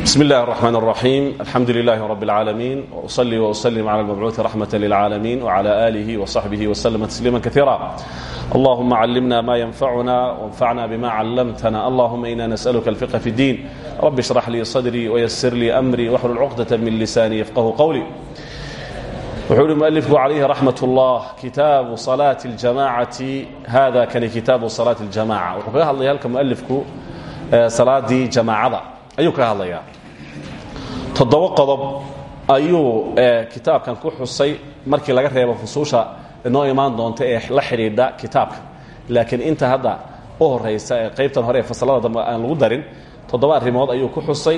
بسم الله الرحمن الرحيم الحمد لله رب العالمين وأصلي وأسلم على المبعوث رحمة للعالمين وعلى آله وصحبه وسلم تسليما كثيرا اللهم علمنا ما ينفعنا وانفعنا بما علمتنا اللهم إنا نسألك الفقه في الدين رب اشرح لي صدري ويسر لي أمري واحلل عقدة من لساني يفقه قولي وحول المؤلف عليه رحمة الله كتاب صلاة الجماعة هذا كان كتاب صلاة الجماعة وحكاها الله يهلك مؤلفك صلاة جماعة ayuu ka hadlayaa. Toddoba qodob ayuu kitaabkan ku xusay markii laga reebo fusuusha inoo imaan doonta ee la xidhiidha kitaabka. Laakiin inta hadda u horaysa ee qaybtan hore ee fasalada dambe aan lagu darin toddoba arrimood ayuu ku xusay.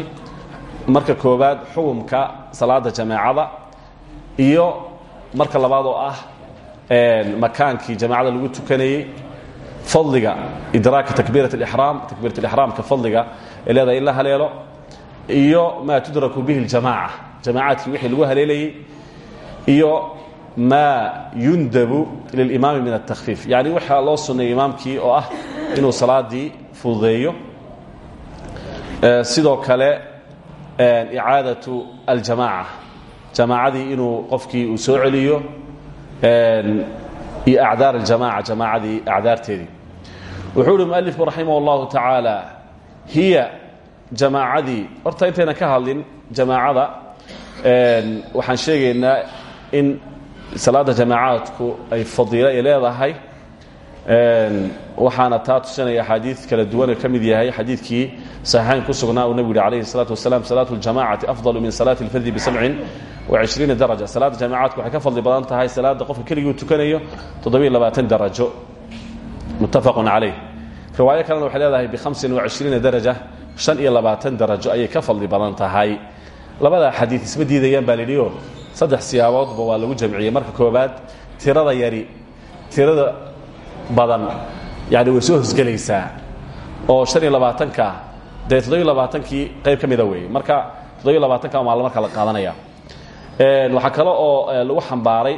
Marka koowaad xukumka salaada jamaacada iyo marka labaad oo ah makaankii jamaacada lagu tukanayey fadliga idraaka takbiirat اlixraam takbiirat اlixraamka fadliga leedahay in la haleelo iyo maa tudraku bihi اljamaaca jamaacaadkii wixii lagu haleelayey iyo maa yundabu lilimaami min الtakfiif yani waxaa loo sunnayay imaamkii oo ah inuu salaadii fududeeyo sidoo kale icaadaةu aljamaaca jamaacadii inuu qofkii uu soo celiyo iyo acdaar aljamaca jamaacadii acdaarteedii wuxuu uhi mualifku raximah اllahu tacaala hiya jamaacadii horta intayna ka hadlin jamaacada waxaan sheegaynaa in salaada jamaacaadku ay fadiilo ay leedahay waxaana taa tusinaya axaadiid kala duwan oo ka mid yahay xadiidkii saxiixayn ku sugnaa uu nebigu yihi alayhi الsalaatu wasalaam salaatu اljamacati afضal min salaati اlfadi bisabcin وعشhriina daraja salaada jaamacadku waxay ka fadli badan tahay salaada qofka keliguu tukanayo toddobiyo labaatan darajo muttafaqun calayh riwaayo kalena waxay leedahay bihamsin وacishriina daraja shan iyo labaatan darajo ayay ka fadli badan tahay. Labadaa xadiid isma diidayaan baa lidhioo saddex siyaaboodba waa lagu jamciyey. Marka koobaad tirada yari tirada badan yani way soo hosgelaysaa oo shan iyo labaatanka dee toddobiyo labaatankii qayb ka mida weeye. Marka toddobiyo labaatanka maalmo marka la qaadanaya. Waxaa kale oo lagu xambaaray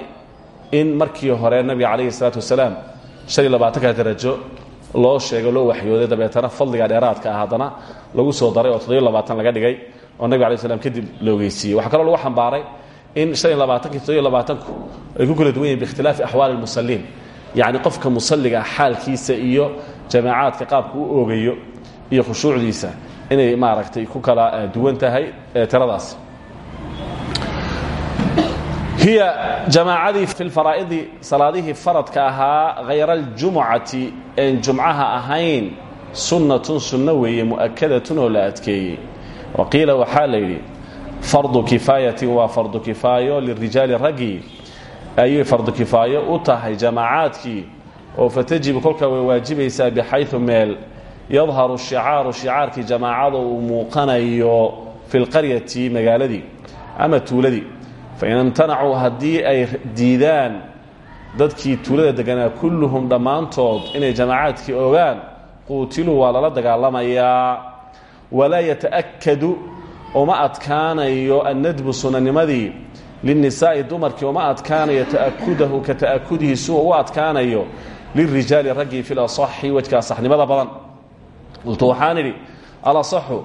in markii hore nabiga calayhi salaatu wasalaam han iyo labaatanka darajo loo sheegay loo waxyooday dabeetana fadliga dheeraadka ah haddana lagu soo daray oo toddobiyo labaatan laga dhigay oo nabiga alay slam kadib la ogeysiiyey waxaa kaloo lagu xambaaray in han iyo labaatanki toddobiyo labaatanku ay ku kala duwan yihiin biikhtilaafi axwaali lmusaliin yacni qofka musalliga xaalkiisa iyo jamaacaadka qaabka u oogayo iyo khushuucdiisa inay maaragtay ku kala duwan tahay tiradaas hiya jamaacadii fi lfaraa'idi salaadihii faradka ahaa hayra aljumucati een jumcaha ahayn sunnatun sunno weeye mu'akadatun oo la adkeeyey. Wa qiila waxaa la yidhi fardu kifaayatin waa fardu kifaayo lirijaali raggii ayay fardu kifaayo u tahay jamaacaadkii oo fatajibu kolkaa way waajibaysaa bixayu meel yadharu shicaaru shicaarkii jamaacada uu muuqanayo fi lqaryati magaaladii ama tuuladii fain imtanacuu haddii ay diidaan dadkii tuulada deganaa kulluhum dhammaantood inay jamaacaadkii ogaan quutiluu waa lala dagaalamayaa. Walaa yata'akadu uma adkaanayo annadbu sunanimadii. Linnisaa'i dumarkii uma adkaanayo ta'akudahu ka ta'akudihi sua u adkaanayo lirijaali raggii fi lasaxi wejka asaxnimada badan. Qultu waxaan idhi alasaxu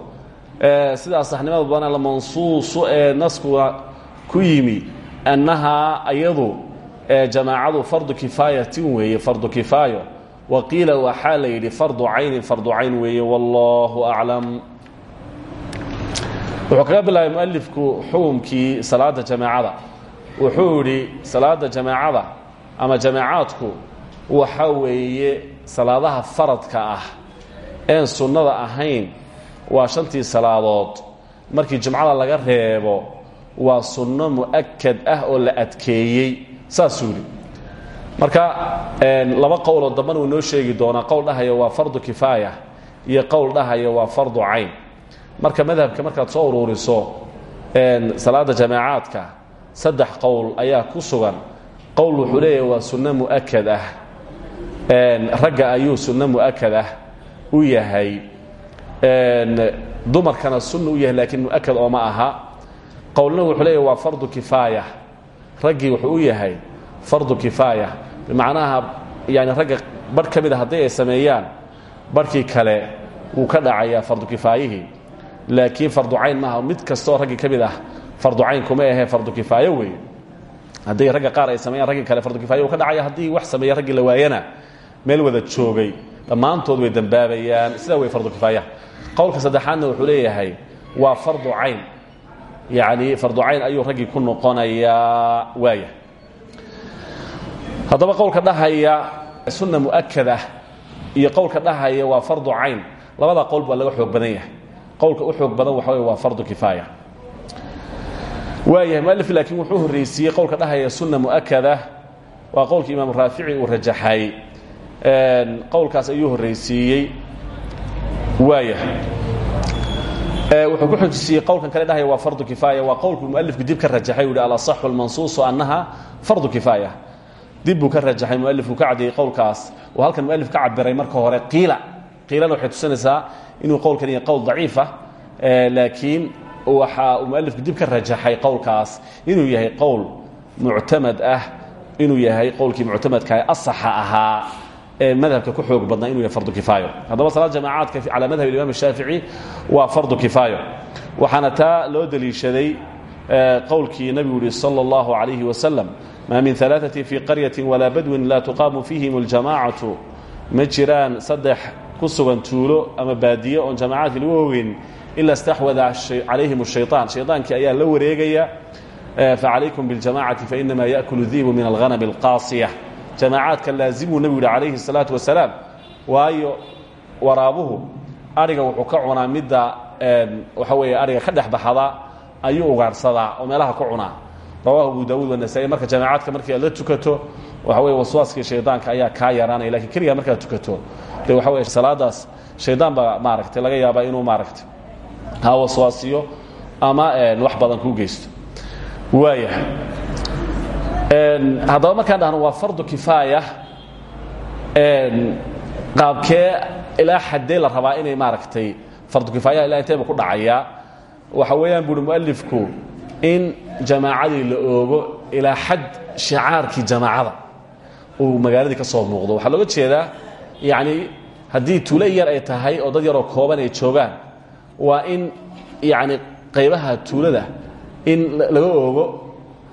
sida asaxnimada badan almansuusu ee naskuna ku yimi annahaa ayadu jamaacadu fardu kifaayatin weeye fardu kifaayo. Wa qiila waxaa la yidhi fardu caynin fardu cayn weeye wallaahu aclam. Wuxuu kaga bilaabay mualifku salaada jamaacada. Wuxuu yidhi salaada jamaacada ama jamaacaadku waxa weeye salaadaha faradka ah een sunnada ahayn waa shantii salaadood. Markii jumcada laga reebo waa sunno mu'akad ah oo la adkeeyey. Saasuu yidhi. Marka laba qowloo dambana wuu noo sheegi doonaa qowl dhahaya waa fardu kifaaya iyo qowl dhahaya waa fardu cayn. Marka madhabka markaad soo uruuriso salaada jamaacaadka saddex qowl ayaa ku sugan. Qowl wuxuu waa sunno mu'akad ah. Ragga ayuu sunno mu'akad ah u yahay. Dumarkana sunna u yahay laakiin mu'akad oo ma aha qowlna wuxuu leeyahy waa fardu kifaaya raggii wuxuu u yahay fardu kifaaya bimacnaha yani ragga barh ka mida haddii ay sameeyaan barhkii kale wuu ka dhacayaa fardu kifaayihii. Laakiin farducayn maaha mid kastaoo raggii ka mid ah farducayn kuma ahee fardu kifaayo weeye. Haddii ragga qaar ay sameeyaan raggii kale fardu kifaayo uu ka dhacaya haddii wax sameeya raggii la waayana. Meel wada joogay dhammaantood way dembaabayaan sidaa way fardu kifaaya qowlka saddexaadna wuxuu leeyahay waa fardu cayn yacni fardu cayn ayuu raggii ku noqonayaa waaya haddaba qowlka dhahaya sunna mu'akada iyo qowlka dhahaya waa fardu cayn. Labada qowl baa laga xoog badan yahay. Qowlka u xoog badan waxa wey waa fardu kifaaya. Waayahay mualif laakiin wuxuu horreysiiyey qowlka dhahaya sunna mu'akada waa qowlka imaamu raafici uu rajaxay. Qowlkaas ayuu horreysiiyey waayahay wuxuu ku xojisiiyey qowlkan kale dhahaya waa fardu kifaaya. Waa qowlku mualifku dib ka rajaxay u hi alaصaxu almansuusu annaha fardu kifaaya. Dib buu ka rajaxay mualifku ka caddeeyey qowlkaas. Oo halkan mualif ka cabiray marka hore qiila. Qiilana waxay tusinaysaa inuu qowlkan yahay qowl daciifa laakiin waxa uu dib ka rajaxay qowlkaas. Inuu yahay qowl muctamad ah inuu yahay qowlkii muctamadkaah asaxa ahaa madhabka ku xoog badnaa inuu yahay fardu kifaayo haddaba salaad jamaacaadka calaa madhab imam shaafici waa fardu kifaayo waxaana taa loo deliishaday qowlkii nabigu yihi salى اllahu عalayhi wasalam ma min alaaثaةi fii qaryaةi walaa badwin laa tuqaamu fiihim اljamacatu ma jiraan saddex ku sugan tuulo ama baadiye oon jamacaadka lagu ogeyn ila اstaxwada calayhim الشhayطaan shayطaankii ayaa la wareegaya facalaykum biاljamacati fainama yaأkulu dibu min alhanam اlqaasiya jamaacaadka laazimuu nebigu yihi calayhi salaatu wasalaam waayo waraabuhu adhiga wuxuu ka cunaa midda waxa weeye adhiga ka dhex baxada ayuu ugaarhsadaa oo meelaha ku cunaa. Rawahu abu daawuud wanasaa'i marka jamaacaadka markii aad la tukato waxa weye waswaaskii shaydaanka ayaa kaa yaraanaya lakiin keligaa markaad tukato dee waxa weye salaadaas shaydaan baa maaragtay laga yaabaa inuu maaragtay ha waswaasiyo ama wax badan kuu geysto. Waayahay haddaba markaan dhahno waa fardu kifaaya. Qaabkee ilaa xaddee la rabaa inay maaragtay fardu kifaaya ilaa inteeba ku dhacayaa waxa weeyaan buuhi mualifku in jamaacadii la oogo ilaa xad shicaarkii jamaacada uu magaaladii ka soo muuqdo. Waxaa looga jeedaa yacni haddii tuulo yar ay tahay oo dad yaroo kooban ay joogaan waa in yacni qaybaha tuulada in laga oogo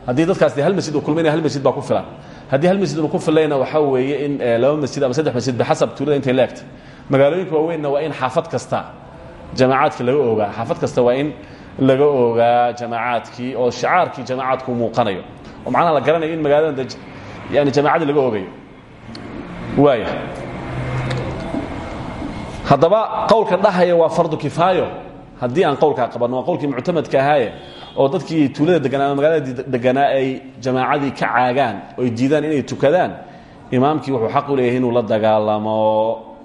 haddii dadkaas de hal masjid uu kulmayna hal masjid baa ku filan. Haddii hal masjid unu ku filayna waxaa weeye in laba masjid ama saddex masjid bixasab tuulada intay leegtay magaalooyinka waaweynna waa in xaafad kasta jamaacaadka laga oogaa. Xaafad kasta waa in laga oogaa jamaacaadkii oo shicaarkii jamaacaadku muuqanayo. Oo macnaha la garanayo in magaalada yani jamaacadii laga oogayo. Waaya haddaba qowlkan dhahaya waa fardu kifaayo. Haddii aan qowlkaa qabanno waa qowlkii muctamadka ahaaye oo dadkii tuulada deganaa magaalada deganaa ay jamaacadii ka caagaan oy diidaan inay tukadaan imaamkii wuxuu xaq u leeyahay inuu la dagaalamo.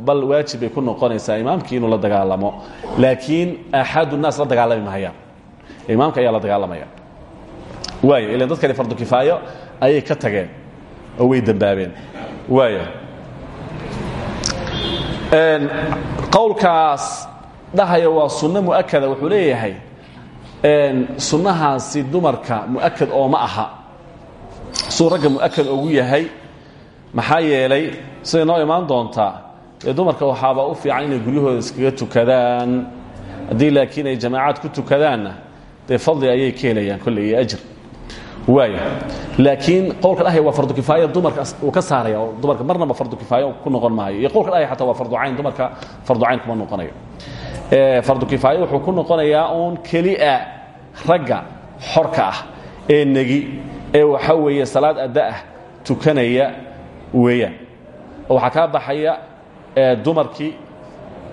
Bal waajib bay ku noqonaysaa imaamkii inuu la dagaalamo. Laakiin axaadu naas la dagaalami mahayaan imaamka ayaa la dagaalamaya. Waaya ilan dad kale fardu kifaayo ayay ka tageen oo way dembaabeen waaya qowlkaas dhahaya waa sunno mu'akada wuxuu leeyahay sunnahaasi dumarka mu'akad oo ma aha. Suu ragga mu'akad ugu yahay maxaa yeelay siday noo imaan doontaa dee dumarka waxaaba u fiican inay guryahooda iskaga tukadaan. Haddii laakiin ay jamaacaad ku tukadaanna dee fadli ayay ka helayaan kolley iyo ajir. Waaya laakiin qowlka dhahaya waa fardu kifaaya dumarka uu ka saaraya oo dumarka marnaba fardu kifaayo ku noqon maayo iyo qowlka dhahaya xataa waa fardu cayn dumarka fardu cayn kuma noqonayo fardu kifaayo wuxuu ku noqonayaa uun kelia ragga xorka ah ee negi ee waxa weeye salaad adda ah tukanaya weeyaan. Oo waxaa kaa baxaya dumarkii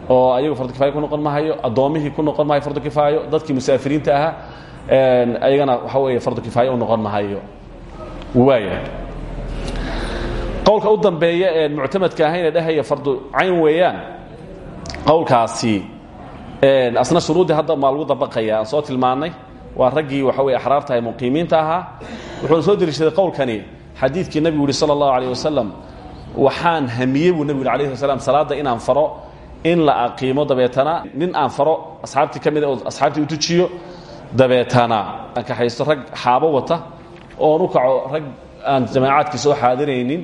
oo ayagu fardu kifaayo ku noqon mahayo addoommihii ku noqon mahayo fardu kifaayo dadkii musaafiriinta ahaa ayagana waxa weeye fardu kifaayo u noqon mahayo waaya qowlka u dambeeya ee muctamadka ahayne dhehaya fardu cayn weeyaan qowlkaasi asna shuruuddii hadda maa lagu dabaqaya aan soo tilmaannay waa raggii waxa weye axraarta ee muqiimiinta ahaa. Wuxuuna soo deliishaday qowlkani xadiidkii nebigu yihi sala allahu alayh wasalam waxaan hamiyey buu nebigu yhi alayh slam salaadda inaan faro in la aqiimo dabeetana nin aan faro asxaabtii ka mida oo asxaabtii u tujiyo dabeetana. Aan kaxaysto rag xaabo wata oon u kaco rag aan jamaacaadkii soo xaadiraynin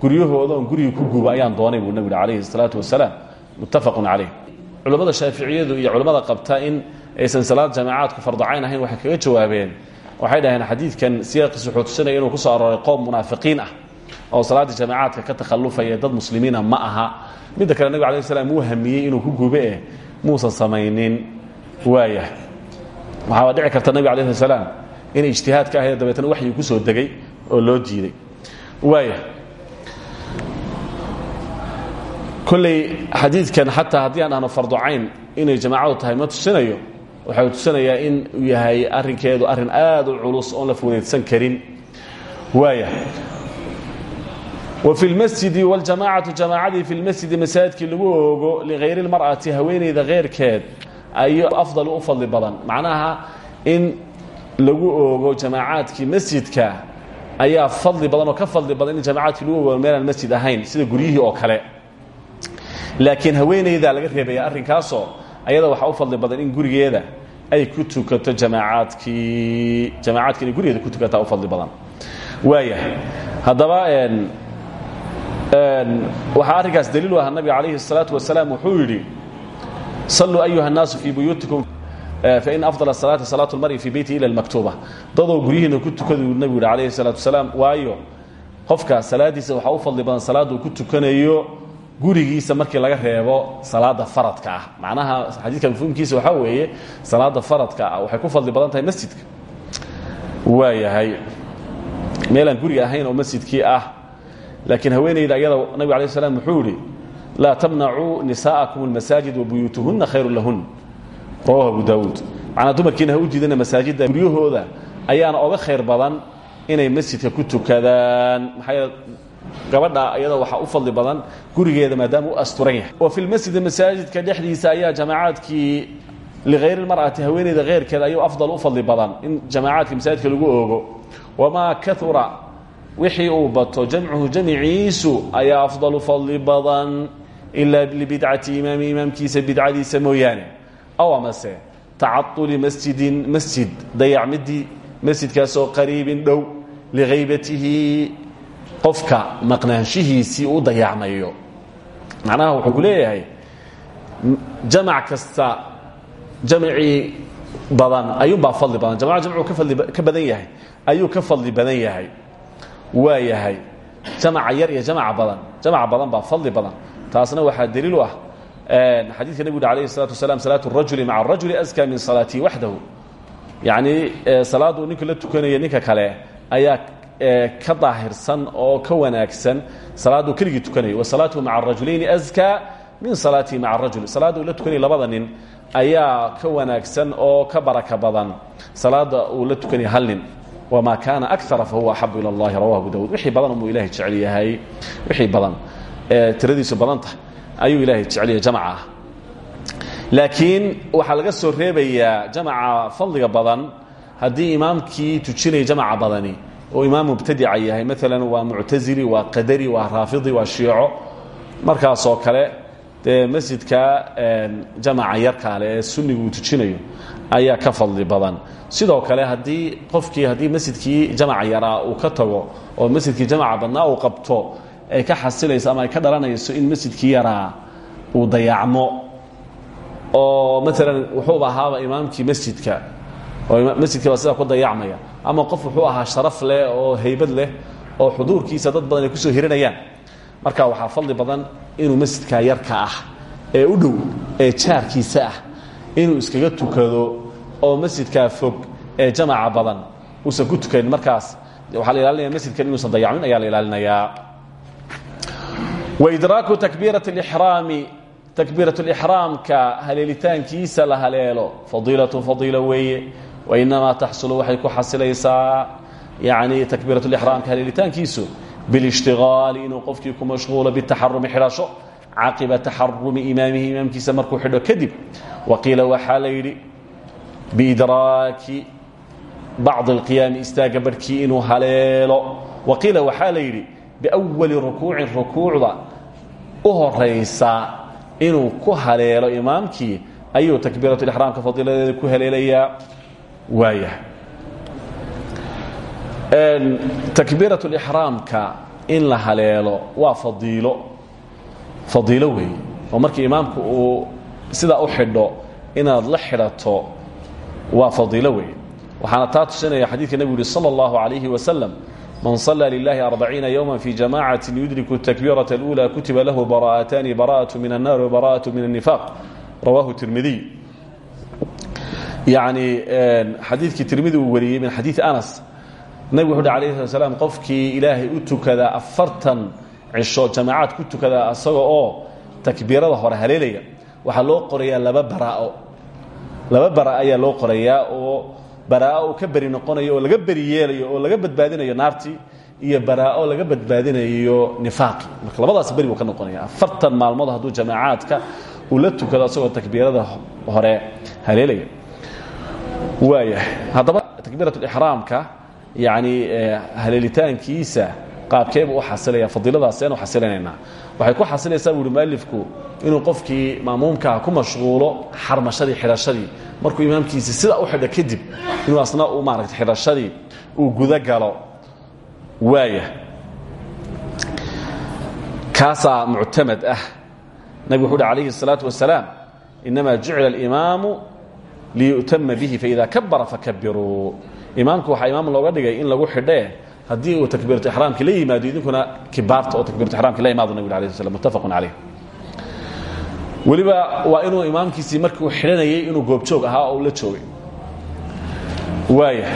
guryahooda oon gurigii ku guuba ayaan doonay buu nebigu yhi alayhi salaatu wasalaam muttafaqun calayh culammada shaaficiyadu iyo culammada qabta in aysan salaad jamacaadku farducayn ahayn waxay kaga jawaabeen. Waxay dhaheen xadiidkan siyaaqiis wuxuu tusinaya inuu ku soo arooray qoom munaafiqiin ah oo salaaddii jamacaadka ka takhallufaya dad muslimiina ma aha. Midda kale nabig alay slam wuu hamiyey inuu ku gube eh muusan samaynin. Waaya waxaaba dhici karta nabig alayh salaam in ijtihaad ka ahayd dabeetna waxyii ku soo degay oo loo diiday waaya kolley xadiidkan xataa haddii aan dhahno farducayn inay jamaacadu tahay ma tusinayo. Waxau tusinayaa in yahay arrinkeedu arrin aad u culus oon la fudaydsan karin. Waaya wa fi lmasjidi waljamaacatu jamaacadii fi lmasjidi masaajidkii lagu oogo ligayri اlmar'ati haweenayda keyrkeed ayo afdal u fadli badan. Macnaha in lagu oogo jamaacaadkii masjidka ayaa fadli badan oo ka fadli badan in jamacaadkii lagu meelaan masjid ahayn sida guryihii oo kale laakiin haweenayda laga reebaya arrinkaasoo ayada waxaa u fadli badan in gurigeeda ay ku tukato jamaacaadkii jamacaadki inay gurigeeda ku tukataa u fadli badan waaya haddaba waxaa arrinkaas daliil u aha nabiga calayhi الsalaaةu wasalaam wuxuu yidhi saluu ayuha الnaasu fii buyuutikum fain afضل الsalaaةi salaaة اlmari fii beyti ila اlmaktuba dadoo guryihiina ku tukaduu nabigu yidhi alayhi الsalatu wasalaam waayo qofka salaadiisa waxaa u fadli badan salaaduu ku tukanayo gurigiisa markii laga reebo salaada faradka ah. Macnaha xadiidka mafhuumkiisa waxaa weeye salaada faradka ah waxay ku fadli badan tahay masjidka. Waayahay meelaan guriga ahayn oo masjidkii ah. Laakiin haweenayda ayada nabig alay slam wuxuu yidhi laa tamnacuu nisaa'akum اlmasaajid wabuyuutuhunna khayru lahun. Rawahu abu daawuud macnaa dumarkiina u diidana masaajidda guryahooda ayaana oga khayr badan inay masjidka ku tukadaan. Maxaa gabadha ayada waxaa u fadli badan gurigeeda maadaama u asturan yahay. Wa fi lmasjidi masaajidka dhexdiisa ayaa jamaacaadkii ligayri lmar'ati haweeneyda keyrkeeda ayuu afdal u fadli badan in jamaacaadka masaajidka lagu oogo. Wamaa kaura wixii uu bato jamcuhu jamciisu ayaa afdalu fadli badan ilaa libidcati imaami imaamkiisa bidcadiisa mooyaane. Aw amase tacaduli masjidin masjid dayacmidii masjidkaasoo qariibin dhow lihaybatihi qofka maqnaanshihiisii u dayacmayo macnaha wuxuu ku leeyahay jamac kasta jamacii badan ayuumbaa fadli badan jamaca jamcu ka badan yahay ayuu ka fadli badan yahay. Waa yahay jamaca yar iyo jamaca badan jamaca badan baa fadli badan. Taasna waxaa daliil u ah xadiidka nebigu yuri alayhi salatu wasalam salaatu rajuli maca arajuli aska min salaatii waxdahu yacnii salaaduu ninka la tukanaya ninka kale ayaa ka daahirsan oo ka wanaagsan salaaduu keligii tukanayo wasalaatuhu maca arajulayni askaa min salaatihi maca arajul salaadda uu la tukanaya labada ayaa ka wanaagsan oo ka baraka badan. Salaada uu la tukanaya hal nin. Wamaa kaana akara fahuwa axabu ila اllahi rawahu abu wixii badan umuu ilahay jecel yahay. Wixii badan tiradiisu badanta ayuu ilahay jecel yahay jamca ah. Laakiin waxaa laga soo reebayaa jamaca fadliga badan. Haddii imaamkii tujinaya jamaca badani oo imaam mubtadica yahay. Maalan waa muctazili waa qadari waa raafidi waa shiico. Markaasoo kale dee masjidka jamaca yarkaale ee sunnigu uu tujinayo ayaa ka fadli badan. Sidoo kale haddii qofkii haddii masjidkii jamaca yaraa uu ka tago oo masjidkii jamaca badnaa uu qabto ay ka xasilayso ama ay ka dhalanayso in masjidkii yaraa uu dayacmo. Oo maalan wuxuuba ahaaba imaamkii masjidka oo masjidkii baa sidaa ku dayacmaya ama qof wuxuu ahaa sharaf leh oo haybad leh oo xuduurkiisa dad badan ay ku soo hirinayaan. Marka waxaa fadli badan inuu masjidka yarka ah ee u dhow ee jaarkiisa ah inuu iskaga tukado oo masjidkaa fog ee jamaca badan uusan ku tukanin markaas waxaa la ilaalinaya masjidkan inuusan dayacmin ayaa la ilaalinayaa. Waidraaku takbiirat اlixraami takbiirat اlixraamka haleelitaankiisa la haleelo. Fadiilatu fadiila weeye wainamaa taxsulu waxay ku xasilaysaa yani takbiirat lixraamka haleelitaankiisu bilishtigaali inuu qofkii ku mashquulo bitaxarumi xidhasho caqiba taxarumi imaamihi imaamkiisa markuu xidho kadib waqiila waxaa la yidhi biidraaki bacdi اlqiyaami istaaga barhkii inuu haleelo. Waqiila waxaa la yidhi biwali rukuucin rukuucda u horaysa inuu ku haleelo imaamkii ayuu takbiirat lixraamka fadiiladeeda ku haleelayaa waaya takbiirat lixraamka in la haleelo waa fadiilo fadiilo weeye oo markii imaamku uu sidaa u xidho inaad la xidhato waa fadiilo weeye waxaana taa tusinaya xadiidka nebigu yihi salى اllahu عalayhi wasalam man صلى للahi أربعيiنa يوما في جamاعaة يdرك التكبيرة الأولى kutiba lahu براءتان براءة من النار وبراءة من النفاق rawahu التirmidiي yani xadiidkii tirmidi uu wariyey min xadiiث anas. Nebigu wuxu uhi alayه slat slam qofkii ilaahay u tukada afartan cisho jamaacaad ku tukada asaga oo takbiirada hore haleelaya waxaa loo qorayaa laba baraao laba bara ayaa loo qorayaa oo baraao uu ka beri noqonayo oo laga beri yeelayo oo laga badbaadinayo naartii iyo baraao laga badbaadinayo nifaaqi. Marka labadaas beri buu ka noqonaya afartan maalmood hadduu jamaacaadka uu la tukado asagoo takbiirada hore haleelaya waayahay haddaba takbiirat lixraamka yani haleelitaankiisa qaabkeebuu u xasilaya fadiiladaaseen u xasilinaynaa waxay ku xasilaysaa buuhi mualifku inuu qofkii maamuumkaa ku mashquulo xarmashadii xidhashadii markuu imaamkiisi sidaa u xidho kadib inuu asna u maaragta xidhashadii uu guda galo waaya kaasaa muctamad ah nabig wuxu uhi alayhi الsalaaةu wasalaam inama jucila اlimaamu liyu'tama bihi faida kabara fakabiruu imaamku waxaa imaam looga dhigay in lagu xidhee haddii uu takbiiratu ixraamki la yimaado idinkuna kibaarta oo takbiiratu ixraamki la imaado nabig alay slam muttafaqun calayh weliba waa inuu imaamkiisii markii uu xidhanayay inuu goobjoog ahaa oo uu la joogay. Waaya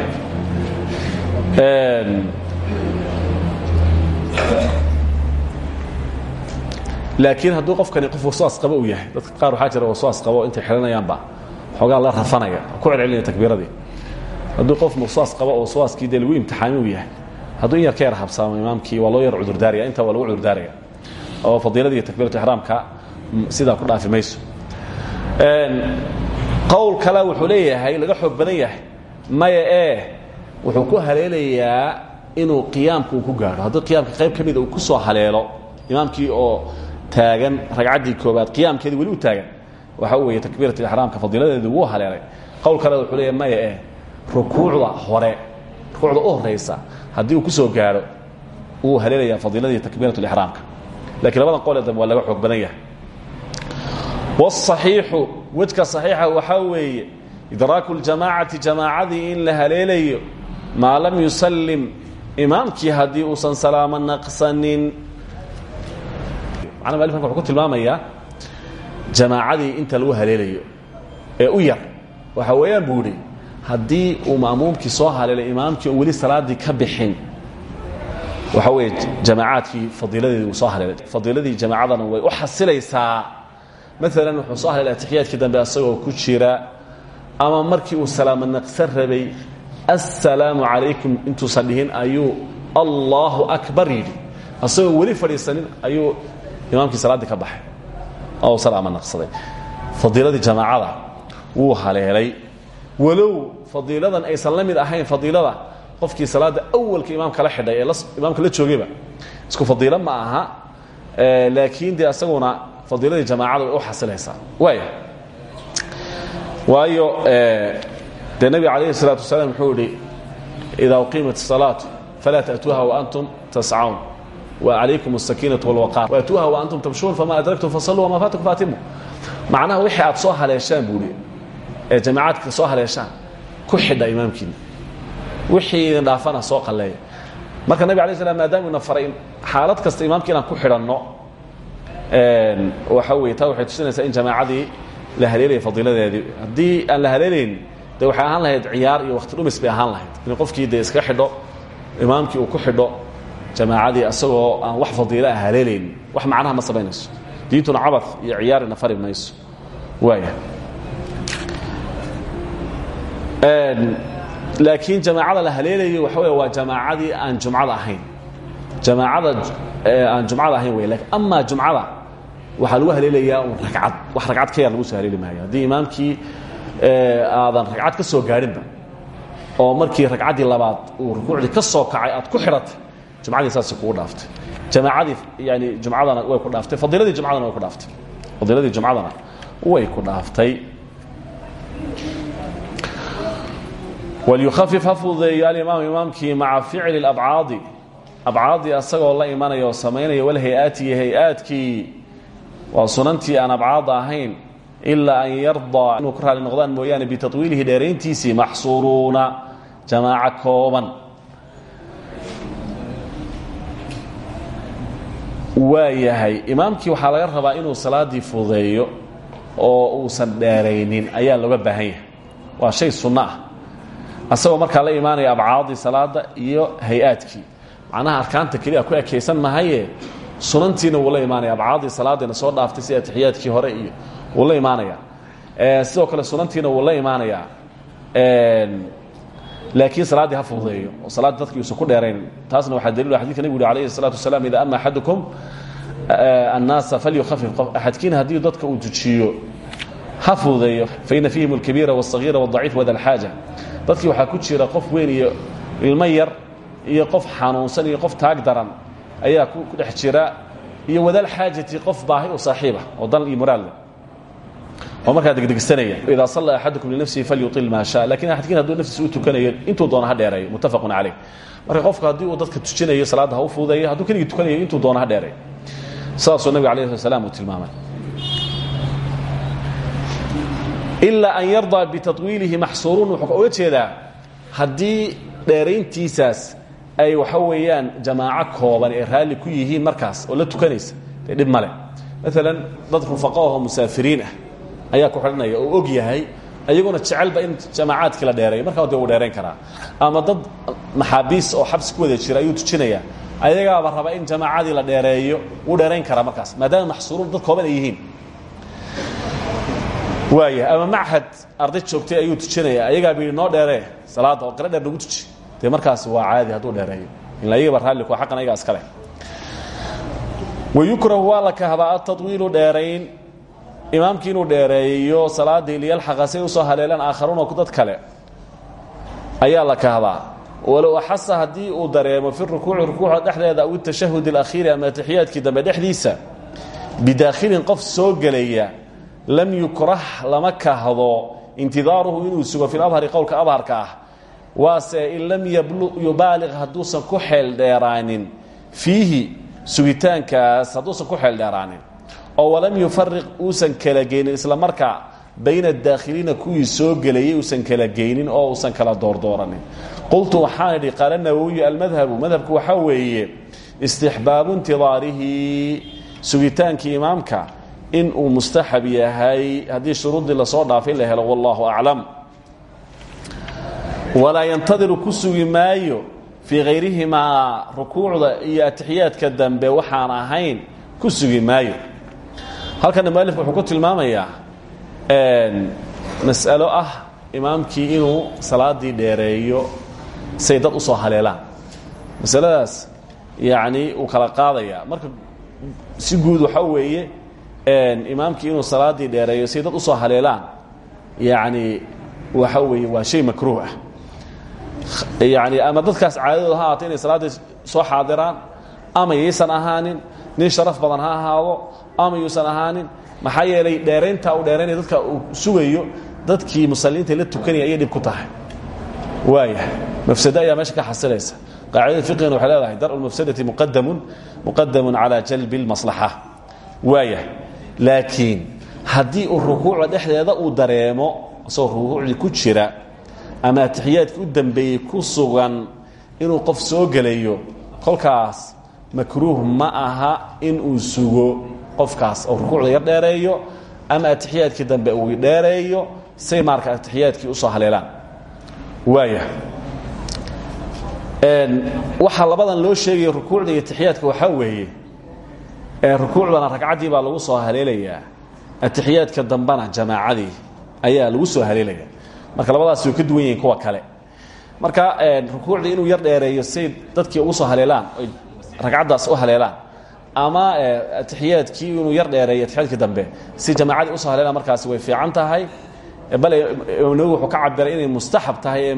laakiin hadduu qofkani qof waswaas qabo uu yahay dadka qaar waxaa jira waswaas qabo intay xidhanayaanba xoogaa la rafanaya ku celcelinaya takbiiradii. Hadduu qof waswaas qabo oo waswaaskii dee lagu imtixaami uu yahay hadduu in yar ka yar habsaamo imaamkii waa loo yar cudurdaaraya intaa waa lagu cudurdaaraya oo fadiiladii takbiiratu ixraamka sidaa ku dhaafi mayso. Qowl kale wuxuu leeyahay laga xoog badan yahay maya ee wuxuu ku haleelayaa inuu qiyaamka uu ku gaadho. Haddii qiyaamka qayb ka mida uu ku soo haleelo imaamkii oo taagan ragcaddii koobaad qiyaamkeedii weli u taagan waxa weeye takbiirat ixraamka fadiiladeedii wuu haleelay qowl kale wuxuu leeyahay maya eh rukuucda hore rukuucda u horaysa haddii uu ku soo gaadho wuu haleelayaa fadiiladii takbiirat lixraamka lakiin labadan qole dambe waa laga xoog badan yahay wاصaxiixu wejka صaxiixa waxaa weeye idraaku اljamaacati jamaacadii in la haleelayo maa lam yusalim imaamkii haddii uusan salaamo naqsanin macna malifkan wuxuu ku tilmaamayaa jamaacadii inta lagu haleelayo ee u yar waxa weeyaan buu idhi uu ma'muumkii soo haleelay imaamkii oo weli salaaddii ka bixin waxa weeye jamaacaadkii fadiiladeedii soo haleelay. Fadiiladii jamaacadana way u xasilaysaa. Maalan wuxuu soo haleelay atixiyaadkii dambe asagoo ku jira ama markii uu salaamo naqsan rabay assalaamu calaykum intuusan dhihin ayuu allahu akbar yidhi. Asagoo weli fadhiisanin ayuu imaamkii ka baxay oo salaamo naqsaday fadiiladii jamaacada wuu haleelay walow fadiiladan aysan la mid ahayn fadiilada qofkii salaada awalka imaamka la xidhay ee imaamka la joogayba isku fadiilo ma aha laakiin dee asaguna fadiiladii jamaacada way u xasilaysaa waaya waayo dee nebiga calayhi الsalaatu wasalaam wuxuu idhi idaa uqiimat الsalaatu falaa ta'tuuha waantum tascawn وعalaykum الsakiinaة واlwaqaar وأtuuha وأntum tamshuun fama adraktum fasaluu wama faatakum faatimu macnaha wixii aad soo haleeshaan buuhi ee jamacaadka soo haleeshaan ku xidha imaamkiina wixii idin dhaafana soo qalleeya marka nabig alay slam maadaama ina faray xaalad kasta imaamka inaan ku xidhanno waxa weye taa waxay tusinaysaa in jamaacadii la haleelaya fadiiladeedii haddii aan la haleelayn de waxay ahaan lahayd ciyaar iyo wakti dhumis bay ahaan lahayd in qofkii de iska xidho imaamkii uu ku xidho jamaacadii asagoo aan wax fadiila ah haleelaynin wax macnaha ma samaynayso diintuna cabad iyo ciyaarina fari mayso. Waaya laakiin jamaacada la haleelayo waxa wey waa jamaacadii aan jumcada ahayn. Jamaacada aan jumcada ahayn wey amaa jumcada waxaa lagu haleelayaa un ragcad. Wax ragcad ka yar lagu soo haleeli maayo. Haddii imaamkii aadan ragcad ka soo gaadhinba oo markii ragcaddii labaad uu rukuucdii ka soo kacay aad ku xidhatay jumcadii saasay kugu dhaaftay jamaacadii yani jumcadana way ku dhaaftay fadiiladii jumcadana way ku dhaaftay fadiiladii jumcadana way ku dhaaftay walyukhafif ha fududeeyo alimaam imaamkii maca ficli اabcaadi abcaadii asagoo la imanaya oo samaynaya walhay-aati iyo hay'aadkii waa ahayn ilaa an yardaa inuu ku raali noqdaan mooyaane bitawiilihi dheerayntiisii maxsuuruuna kooban waa yahay. Imaamkii waxaa laga rabaa inuu salaadii fududeeyo oo uusan dheeraynin ayaa looga baahan yahay. Waa shay sunno ah. Asagoo la imaanaya abcaadii salaada iyo hay'aadkii. Macnaha arkaanta keliya ku ekaysan mahaye sunantiina wuu la imaanaya. Abcaadii salaadiina soo dhaaftay sida atixiyaadkii hore iyo wuu la imaanaya. Sidoo kale sunantiina wuu la imaanaya laakiin salaaddii ha fududeeyo oo salaadda dadka yuusan ku dheerayn taasna waxaa daliil xadidka nebigu yuri alayhi salatu wasalaam ida ama axadukum annaasa falyukhafif qof axadkiin haddii dadka uu dujiyo ha fududeeyo faina fiihim alkabiira wاsagiira wاdaciif wada alxaaja dadkii waxaa ku jira qof weyn iyo ilmo yar iyo qof xanuunsan iyo qof taag daran ayaa ku dhex jira iyo wadaal xaajati qof baahi u saaxiiba oo dan iyo muraadle oo markaa degdegsanaya. Idaa salla axadukum linafsihi falyuil maa sha laakiin axadkiin hadduu naftiisa u tukanayo intuu doono ha dheereeyo muttafaqun caleyh marka qofku haddii uu dadka tujinayo salaadda ha u fududeeyo hadduu keligii tukanayo intuu doono ha dheereeyo. Saasuu nabig alayh slat slam uu tilmaamay. Ilaa an yardaa bitawiilihi maxsuuruun wuxuu oga jeedaa haddii dheerayntiisaas ay waxa weeyaan jamaaco kooban ee raalli ku yihiin markaas oo la tukanaysa dee dhib male maalan dad rufaqaahoo musaafiriin ah ayaa ku xidhanaya oo og yahay ayaguna jecelba in jamaacaadkii la dheereeyo. Markaa de uu dheerayn karaa. Ama dad maxaabiis oo xabsi ku wada jira ayuu tujinaya. Ayagaaba raba in jamaacadii la dheereeyo wuu dheerayn karaa markaas maadaama maxsuuruun dad kooban ay yihiin. Waaya ama machad arday joogtay ayuu tujinaya ayagaaba yidhi noo dheeree salaadda oo qiro dheer nagu tuji. Dee markaas waa caadi hadduu dheereeyo. Ila ayagaba raalli ku xaqan ayagaa iska leh. Wayukrahu waa la kahdaa atadwiilu dheerayn imaamkii inuu dheereeyo salaaddii liyalxaqa say u soo haleelaan aakharuuna dad kale ayaa la kahdaa walow axasa haddii uu dareemo fi rukuuci rukuucda dhexdeeda aw itashahud alakhiiri ama atixiyaadkii dambe dhexdiisa bidaakhilin qof soo gelaya lam yukrah lama kahdo intidaaruhu inuu sugo fi labhari qowlka abharka ah. Waase in lam yubaaliq hadduusan ku xeel dheeraanin. Fiihi sugitaankaas hadduusan ku xeel dheeraanin oo walam yufariq uusan kala geynin isla markaa bayna adaakhiliina kuwii soo gelayay uusan kala geynin oo uusan kala doordooranin qultu waxaan idhi qaala nawowiyu almadhabu. Madhabku waxaa weeye istixbaabu intidaarihi. Sugitaankii imaamka in uu mustaxab yahay haddii shuruuddii la soo dhaafay la helo wallahu aclam. Walaa yantadiru ku maayo fii hayrihimaa rukuucda iyo atixiyaadka dambe waxaan ahayn ku sugi maayo halkana mualifku wuxuu ku tilmaamayaa mas'alo ah imaamkii inuu salaadii dheereeyo say dad u soo haleelaan masaladaas yacni uu kala qaadayaa marka si guud waxa weeye imaamkii inuu salaadii dheereeyo say dad u soo haleelaan yacni waxa weeye waa shay makruuh ah. Yani ama dadkaas caadadooda ha ahaato inay salaaddii soo xaadiraan ama yaysan ahaanin nin sharaf badan ha ahaado ama yuusan ahaanin. Maxaa yeelay dheeraynta uu dheeraynaya dadka uu sugayo dadkii musaliinta la tukanaya ayay dhib ku tahay. Waaya mafsado ayaa meesha ka xasilaysa. Qaacidada fiqigana waxay leedahay darcu lmafsadati muqadamun muqadamun calaa jalbi اlmaslaxa waaya laakiin haddii uu dhexdeeda uu dareemo isagoo rukuucdii ku jira ama atixiyaadkii u dambeeyey ku sugan inuu qof soo gelayo kolkaas makruuh ma aha in uu sugo qofkaas oo rukuucda yar dheereeyo ama atixiyaadkii dambe uu dheereeyo say maarka atixiyaadkii u soo haleelaan. Waaya. Waxaa labadan loo sheegaya rukuucda iyo atixiyaadka waxaa weeye. Rukuucdana ragcaddii baa lagu soo haleelayaa. Atixiyaadka dambena jamaacadii ayaa lagu soo haleelaya marka labadaas way ka duwan yihiin kuwa kale. Marka rukuucdii inuu yar dheereeyo say dadkii ugu soo haleelaan ragcaddaas u haleelaan. Ama atixiyaadkii inuu yar dheereeyo atixiyaadkii dambe. Si jamaacadii u soo haleelaan markaasi way fiican tahay. Bale nawowi wuxuu ka cabiray inay mustaxab tahay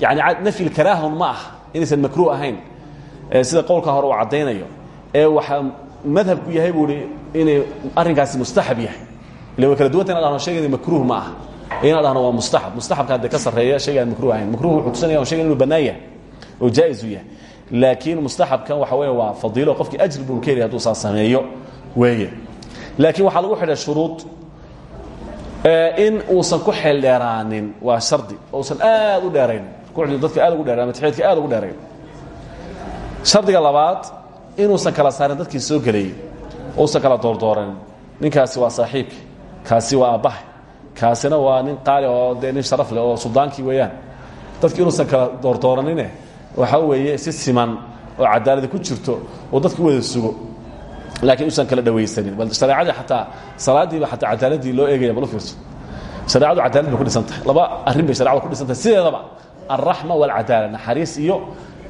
yani nafyi karaahun ma ah inaysan makruuh ahayn. Sida qowlka hore uu caddaynayo. Ee waxaa madhabku yahay buu i inay arrinkaasi mustaxab yahay. Ila way kala duwanta ina dhahno shaygan makruuh ma ah ina dhahno waa mustaxab. Mustaxabka hadde ka sarreeya shayga aan makruh ahayn. Makruh wuxuu tusanaya shaygan inuu bannaan yahay. Oo jaa-is u yahay laakiin mustaxabkan waxa weeye waa fadiilo qofkii ajri buu ka heli haduu saa sameeyo weeye. Laakiin waxaa lagu xidhay shuruud in uusan ku xeeldheeraanin waa shardi ousan aad u dheerayn. Rukuucdii dadka aad ugu dheerayn ama taxiyaadka aad ugu dheerayn. Shardiga labaad inuusan kala saarin dadkii soo gelayey uusan kala doordooranin. Ninkaasi waa saaxiibki kaasi waa aabbaha kaasina waa nin qaali oo dee nin sharaf leh oo suldaankii weeyaan. Dadki inuusan kala doordooranine waxaa weeye si siman oo cadaaladi ku jirto oo dadku wada sugo. Laakiin usan kala dhawaysanin bal shareecadii ataa salaadiiba ataa cadaaladii loo eegaya bal fiirso. Shareecadu cadaalad ku dhisan tahay. Laba arrin bay sharecadu ku dhisan tahay. Sideedaba alraxma walcadaala naxariis iyo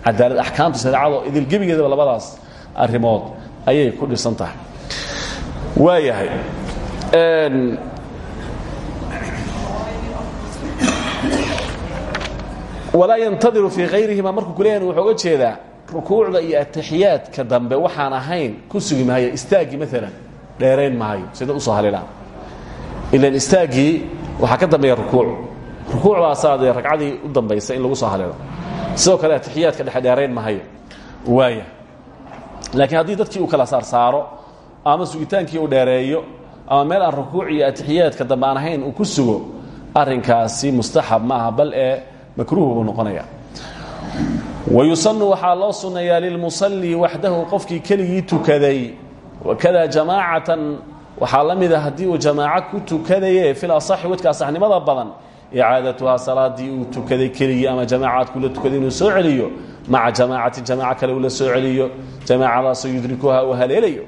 cadaalad axkaamta shareecado idilgebigeedaba labadaas arrimood ayay ku dhisan tahay. Waayahay walaa yantadiru fii kayrihima markuu kuleeyahan wuxuu oga jeedaa rukuucda iyo ataxiyaadka dambe waxaan ahayn ku sugi maayo istaaggii maalan dheerayn maayo sida u soo halilaan ilan istaaggii waxaa ka dambeeya rukuuc. Rukuucdaasaa dee ragcadii u dambaysa in lagu soo haleelo sidoo kale ataxiyaadka dhexe dheerayn mahayo waaya laakiin haddii dadkii uu kala saarsaaro ama sugitaankii uu dheereeyo ama meel aan rukuuc iyo atixiyaadka dambe aan ahayn uu ku sugo arrinkaasi mustaxab maaha bal ee makruuh buu noqonaya wayusanu waxaa loo sunneeyaa lilmusalli waxdahu qofkii keligii tukaday. Wakada jamaacatan waxaa la mida haddii uu jamaaco ku fil asaxi wadka asaxnimada badan icaadatuhaa salaadii tukaday keligii ama jamaacaadku la tukaday inuu soo celiyo maca jamaacatin la soo celiyo jamaacadaasoo yudrikuha uu haleelayo.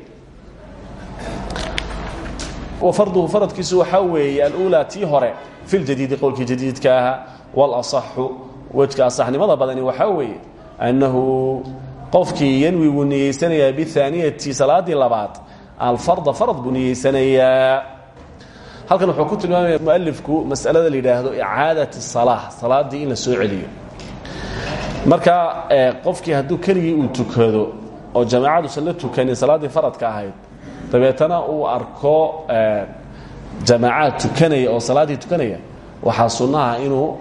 Farduhu faradkiisu waxaa weeye aluulaa tii hore fi ljadiidi qowlkii jadiidka ahaa walasaxu wejka asaxnimada badani waxaa weeye annahu qofkii yanwi wuu niyeysanayaa biaaniyati salaadii labaad alfarda farad buu niyeysanayaa halkan wuxuu ku tilmaamaya mualifku masalada la yidhaahdo icaadat salaadii in soo celiyo. Marka qofkii hadduu keligii uu tukado oo jamaacaduusan la tukanin salaaddii faradka ahayd dabeetana uu arko jamaacaad tukanaya oo salaaddii tukanaya waxaa sunnaha inuu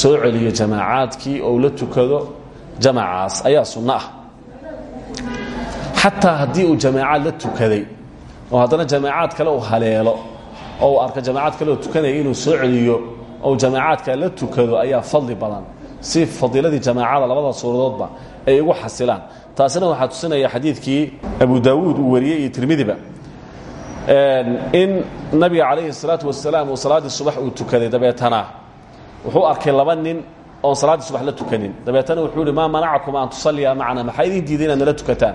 soo celiyo jamaacaadkii ou la tukado jamacaas ayaa sunno ah. Xataa haddii uu jamaacaad la tukaday oo haddana jamaacaad kale uu haleelo oo uu arko kale oo tukanaya inuu soo celiyo ou jamaacaadka la tukado ayaa fadli badan. Si fadiiladii jamaacada labada suuradoodba ay ugu xasilaan. Taasina waxaa tusinaya xadiidkii abu daawuud uu wariyey iyo tirmidiba. In nabiga calayhi الsalaatu wasalaam uu subax uu tukaday dabeetana wuxuu arkay laba nin oon salaaddii subax la tukanin. Dabeetana wuxuu ihi maa manacakum an tusalliya macana maxaa idin diiday inaad nala tukataan?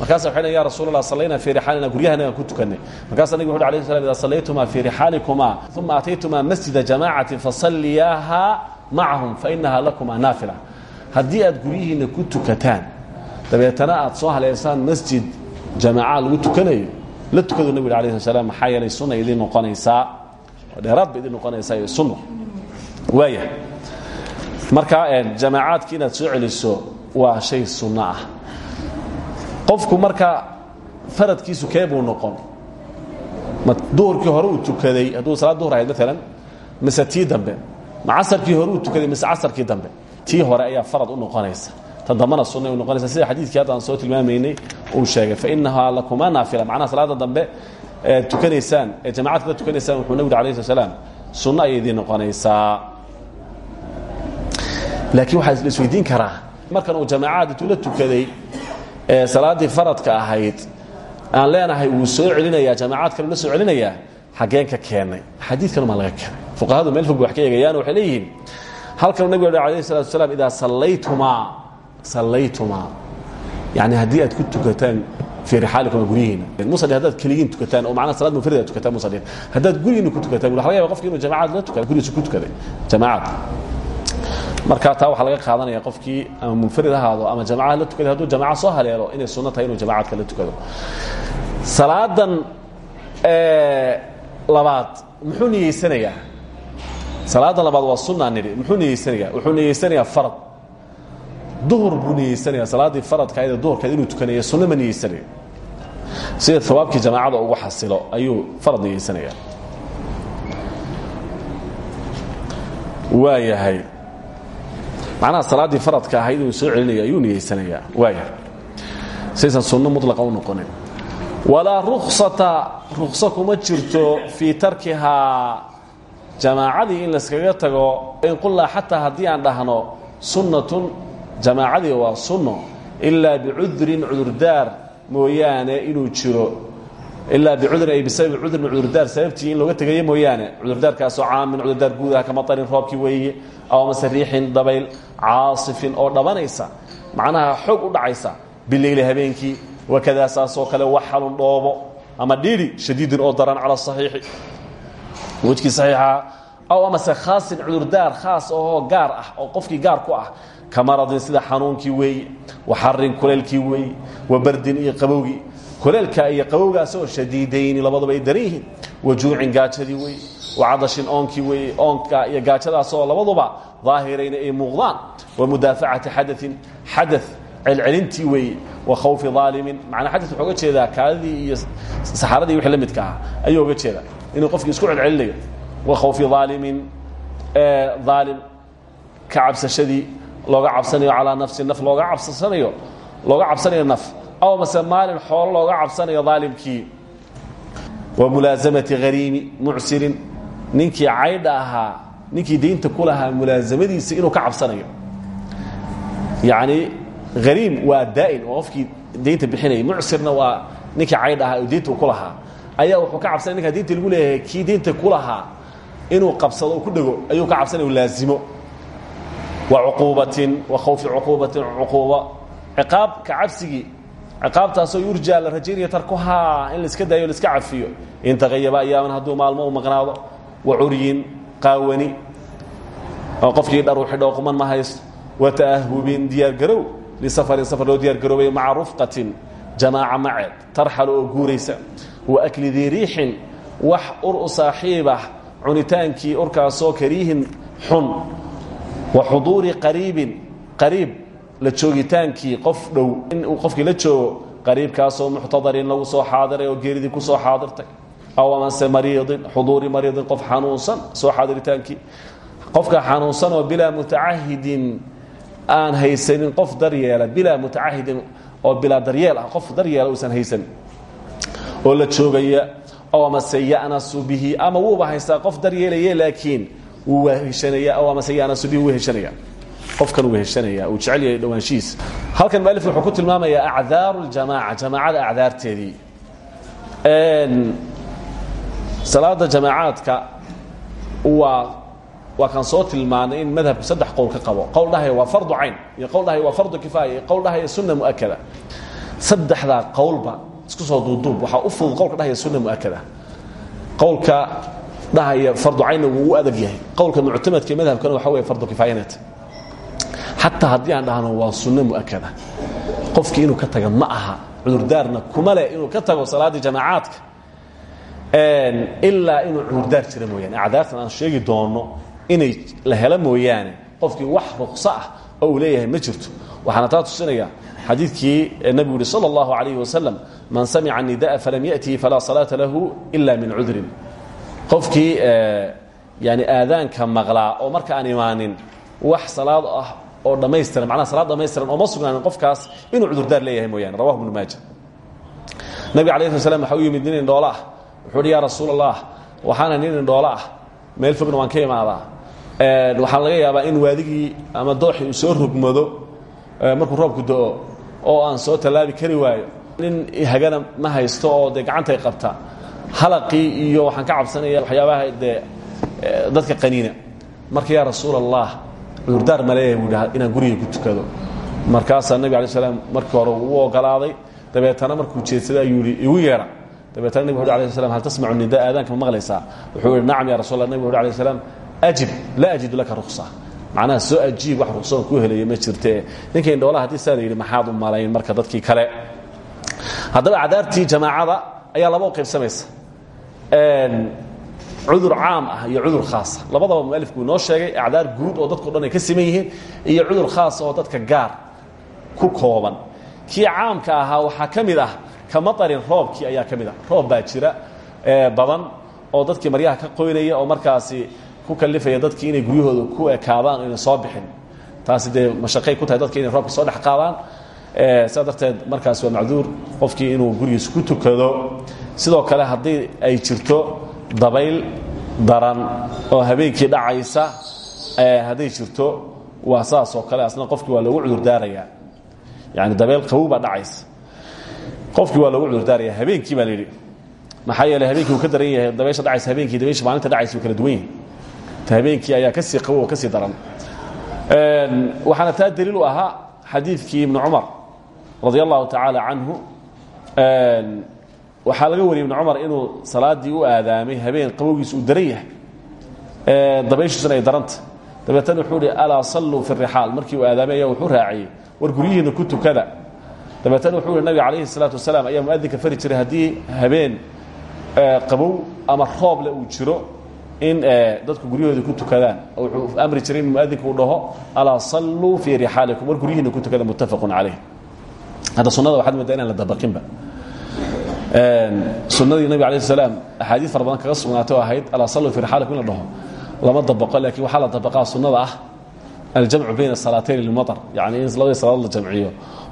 Markaasa waxay ya rasuul allah sallayna fii rixaalina guryahanagaan ku tukannay markaasaa nabig wuxu ui alayh slam ida sallaytumaa fii rixaalikumaa uma ataytumaa masjida jamaacatin fasalliyaaha macahum fainaha lakuma naafila. Haddii aad guryihiinna ku tukataan dabeetana aad soo haleelsaan masjid jamaaca lagu tukanayo la tukadu nabig alayh sl slam maxaa yeelay sunna idin noqonaysaa? Dheeraad ba idin noqonaysaa iyo sunno waaya marka jamaacaadki inaad soo celiso waa shay sunno ah. Qofku marka faradkiisu kee buu noqon duhurkii hore uu tukaday hadduu salaad duhur ahayd maalan mise tii dambe ma casarkii hore uu tukaday mise casarkii dambe tii hore ayaa farad u noqonaysa. Ta dambana sunay u noqonaysa. Sida xadiidkii hadda aan soo tilmaamaynay uu sheegay fainahaa lakuma naafila. Macnaha salaada dambe ead tukanaysaan ee jamacadka la tukanaysaan wuxuu nabigu alayh sl slam sunno ayay idiin noqonaysaa laakiin waxaa isweydiin karaa markan uu jamaacaad intuu la tukaday ee salaaddii faradka ahayd aan leenahay wuu soo celinayaa jamaacaad kale la soo celinayaa xaggeen ka keennay xadiidkan maa laga keenay. Fuqahadu meel fog ba wax ka eegayaan waxay leeyihiin halkanuu nabig alayh salatu wasalaam idaa sallaytumaa sallaytumaa yani haddii aad ku tukataan fii rixaalikuma guryihiina. Musadhi haddaad keligiin tukataan oo macnaha salad munfarida ad tukataan musadhin haddaad gurigiina ku tukataan waxa laga yaba qofki inuu jamaacad la tukada gurigiisa ku tukaday jamaacad marka taa waxaa laga qaadanaya qofkii ama munfarid ahaado ama jamacad la tukaday hadduu jamaca soo haleelo inay sunno tahay inuu jamacadka la tukado. Salaadan labaad muxuu niyeysanayaa salaadan labaad waa sunaa nidhi. Muxuu niyeysanayaa wuxuu niyeysanayaa farad. Duhur buu niyeysanayaa salaaddii faradkaayda duhurkeed inuu tukanayo sunno ma niyeysanayo sida hawaabkii jamaacada ugu xasilo ayuu farad niyeysanayaa waa yahay macnaha salaaddii faradka ahayd inuu soo celinayo ayuu niyeysanayaa waaya saysan sunno mulaqa u noqonin. Walaa ruksata rukso kuma jirto fii tarkihaa jamaacadii in layskaga tago in qullaa xataa haddii aan dhahno sunnatun jamaacadii waa sunno ilaa bicudrin cudurdaar mooyaane inuu jiro ilaa bicudrin ay bisababi cudrin cudurdaar sababtii in looga tegayo mooyaane cudurdaarkaasoo caamin cudurdaar guudaha ka matarin roobkii weeye aw amase riixin dabayl caasifin oo dhabanaysa macnaha xoog u dhacaysa bileyli habeenkii wakadaa saasoo kale waxalun dhoobo ama dhiiri shadiidin oo daran cala saxiixi wejkii saxiixaha aw amase khaasin cudurdaar khaas ahoo gaar ah oo qofkii gaar ku ah ka maradin sida xanuunkii weeye wa xarin kuleylkii weeye wa bardin iyo qabowgii kuleelka iyo qabowgaasoo shadiidayni labaduba ay daran yihiin wa juucin gaajadii weeye wa cadashin oonkii weeye oonka iyo gaajadaasoo labaduba daahirayna ay muuqdaan. Wa mudaafacati xadain xada celcelintii weeye wa khawfi aalimin manaa xada wuxuu oga jeedaa kaadidii iyo saxaaradii wixii la midka ahaa. Ayuu oga jeedaa. Inuu qofkii isku celcelinayo. Wa khawfi aalimin aalim ka cabsashadii looga cabsanayo calaa nafsi naf looga cabsanayo looga cabsanayo naf aw mase maalin xoolo looga cabsanayo daalimkii. Wa mulaasamati hariimi mucsirin. Ninkii caydha ahaa ninkii diinta ku lahaa mulaasamadiisa inuu ka cabsanayo. Yacni hariim waa daa'in oo qofkii diinta bixinayay. Mucsirna waa ninkii caydha ahaa oo diinta ku lahaa. Ayaa wuxuu ka cabsanaya ninkaa diinta lagu leeyahay kii diinta ku lahaa inuu qabsado oo ku dhego ayuu ka cabsanaya laazimo. Wa cuquubatin wa khawfi cuquubatin cuquuba ciqaab ka cabsigii ciqaabtaasoo yurjaa la rajaynaya tarkuhaa in laiska daayo laiska cafiyo in tagayaba ayaaman hadduu maalmo u maqnaado wa curyin qaawani oo qofkii dhar u xidho quman ma haysto wa ta'ahubin diyaargarow lisafarin safar loo diyaargaroobay maca rufqatin jamaaca maceed tarxal oo guuraysa. Wa akli dii riixin ur u saaxiibah cunitaankii urkaasoo kariihin xun. Wa xuduuri qariibin qariib la joogitaankii qof dhow in uu qofkii la joogo qariibkaasoo muxtadarin lagu soo xaadiray oo geeridii ku soo xaadirtay. Aw amase mariidin xuduuri mariidin qof xanuunsan soo xaadiritaankii qofka xanuunsan oo bilaa mutacahidin aan haysanin qof daryeela bilaa mutacahidin oo bilaa daryeel ah qof daryeela uusan haysan oo la joogaya aw amase ya'nasu bihi ama wuuba haystaa qof daryeelaya laakiin wuu weheshanaya aw amase ya'nasu bihi wuu heshanaya qofkan wuu heshanaya uu jecel yahay dhowaanshihiisa halkan mualifku wuxuu ku tilmaamayaa acdaaru ljamaaca jamaacada acdaarteedii. Salaada jamaacaadka waa waa kan soo tilmaanay in madhabku saddex qowl ka qabo. Qowl dhahaya waa fardu cayn iyo qowl dhahaya waa fardu kifaaya iyo qowl dhahaya sunna muakada saddexdaa qowlba isku soo duuduub waxaa u fudud qowlka dhahaya sunna muakada qowlka dhahaya fardu caynna wuu u adag yahay. Qowlka muctamadka madhabkana waxa wey fardu kifaayanet xataa haddii aan dhahno waa sunno mu'akada qofkii inuu ka taga ma aha. Cudurdaarna kuma leh inuu ka tago salaaddii jamaacaadka. Ilaa inuu cudurdaar jira mooyaane. Acdaartan aan sheegi doonno inay la helo mooyaane qofkii wax ruqso ah oo uu leeyahay ma jirto. Waxaana taa tusinayaa xadiidkii nebigu yidhi sal اllahu alayh wasalam man samica nida'a falam ya'tihi falaa salaata lahu ila min cudrin. Qofkii yani aadaanka maqlaa oo marka aan imaanin wax salaad ah oo dhammaystiran macnaha salaad dhamaystiran oo ma sugnaanin qofkaas inuu cudurdaar leeyahay mooyaane. Rawahu ibnu maaja. Nabiga alay sl slam waxa u yimid nin indhoolo ah. Wuxuu uhi ya rasuul allah waxaana nin indhoolo ah. Meel fogna waan ka imaadaa. Waxaa laga yaabaa in waadigii ama dooxii uu soo rogmado markuu roobku do-o oo aan soo tallaabi kari waayo. Nin hagana ma haysto oo dee gacantay qabta. Halaqii iyo waxaan ka cabsanaya waxyaabaha dee dadka qaniina. Marka yaa rasuul allah cudurdaar ma leeyahay buu dhaha inaan guriga ku tukado. Markaasaa nebig alay slam markii hore uu ogolaaday dabeetana markuu jeedsaday ayuu yihi igu yeedha. Dabeetana nebig uri alay slam hal tasmacu nida aadaanka ma maqlaysaa? Wuxuu yihi nacam ya rasul allah nebig uri alay slam ajib laa ajidu laka ruksa macnaha soo ajiib wax ruksoon kuu helaya ma jirtee ninka indhoolaha haddii saa la yidhi maxaad u malayn marka dadkii kale. Haddaba acdaartii jamaacada ayaa laba u qaybsamaysa cudur caam ah iyo cudur khaasa labadaba mualifku inoo sheegay acdaar guud oo dadko dhan ka siman iyo cudur khaasa oo dadka gaar ku kooban. Kii caamka ahaa waxaa ka ah ka matarin ayaa ka ah. Roob baa jira badan oo dadkii maryaha ka qoynaya oo markaasi ku kalifaya dadkii inay guryahooda ku ekaadaan inay soo bixin. Taasi dee mashaqay ku tahay dadka inay roobka soo dhex qaadaan. Sidaa darteed markaas waa macduur qofkii inuu gurigiisa ku tukado. Sidoo kale haddii ay jirto dabayl daran oo habeenkii dhacaysa hadday jirto waa saas oo kale asna qofkii waa loogu cudurdaarayaa yani dabeel qabow baa dhacaysa. Qofkii waa loogu cudurdaaraya habeenkii baa la yidhi. Maxaa yeele habeenkii ka daran yahay dabeesha dhacaysa habeenkii dabeesha maalinta dhacaysa kala duwan yahay. Ayaa ka sii qabow ka sii daran. Waxaana taa daliil u ahaa xadiidkii ibnu cumar radi allahu tacaala canhu waxaa laga wariyey ibnu cumar inuu salaadii u aadaamay habeen qabowgiisa uu daran yahay. Dabayshiisuna ay daranta. Dabeetana wuxuu hi alaa salluu fi rixaal markii uu aadaamay ayaa wuxuu raaciyey. War guryihiinna ku tukada. Dabeetana wuxuu hi nabiga calayhi salaatu wasalaam ayaa muadinka fari jiray haddii habeen qabow ama rooble uu jiro in dadku guryahooda ku tukadaan. Wuxuu amri jiray in muadinku uu dhaho alaa salluu fii rixaalikum war guryihiinna ku tukada muttafaqun calayh hadda sunnada waxaad moodaa inaan la dabaqinba sunnadii nabig alay slam axaadiis fara badan kaga sugnaatay oo ahayd alaa salluu fi rixaalikum in la dhaho. Lama dabaqo laakiin waxaa la dabaqaa sunnada ah aljamcu bayna salaatayn lilmatar yani in labadii salaad la jamciyo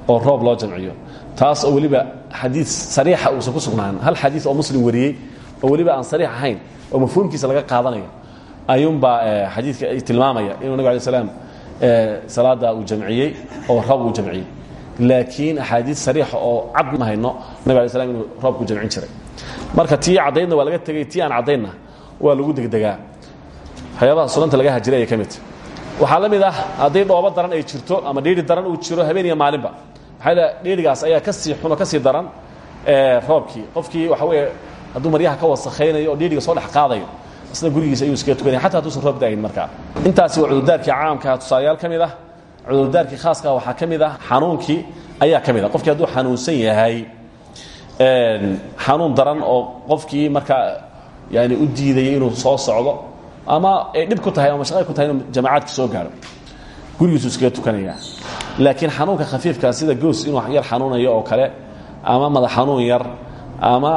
oo roob loo jamciyo. Taas oo weliba xadiid sariixa uusan ku sugnaan hal xadiid oo muslim wariyey oo weliba aan sariix ahayn oo mafhuumkiisa laga qaadanayo ayuunbaa xadiidka tilmaamaya inuu nabig alay slam salaada uu jamciyey oo roob uu jamciyey laakiin axaadiid sariixa oo cad ma hayno. Nabig alay slam inuu roobku jamcin jiray. Marka tii caddaydna waa laga tegey tii aan caddaynna waa lagu degdegaa. Waxyaabaha sunanta laga hajiray ay ka midta waxaa la mid ah hadday dhoobo daran ay jirto ama dhiiri daran uu jiro habeen iyo maalinba. Maxaa dhiirigaas ayaa ka sii xuno ka sii daran roobkii. Qofkii waxa weeye hadduu maryaha ka wasakhaynayo oo dhiiriga soo dhex qaadayo isna gurigiisa ayuu iskaga tukanaya. Xataa hadduusan roob da'ayn markaa. Intaasi waa cudurdaarkii caamkaha tusaalayaal ka mid ah cudurdaarkii khaaskaha waxaa ka mid ah xanuunkii ayaa ka mid ah. Qofkii hadduu xanuunsan yahay xanuun daran oo qofkii markaa yani u diidayay inuu soo socdo ama ay dhib ku tahay ama shaqay ku tahay inuu jamacaadka soo gaaro. Gurigiisu iskaga tukanaya. Laakiin xanuunka khafiifkaa sida goos inuu yar xanuunayo oo kale ama madax xanuun yar ama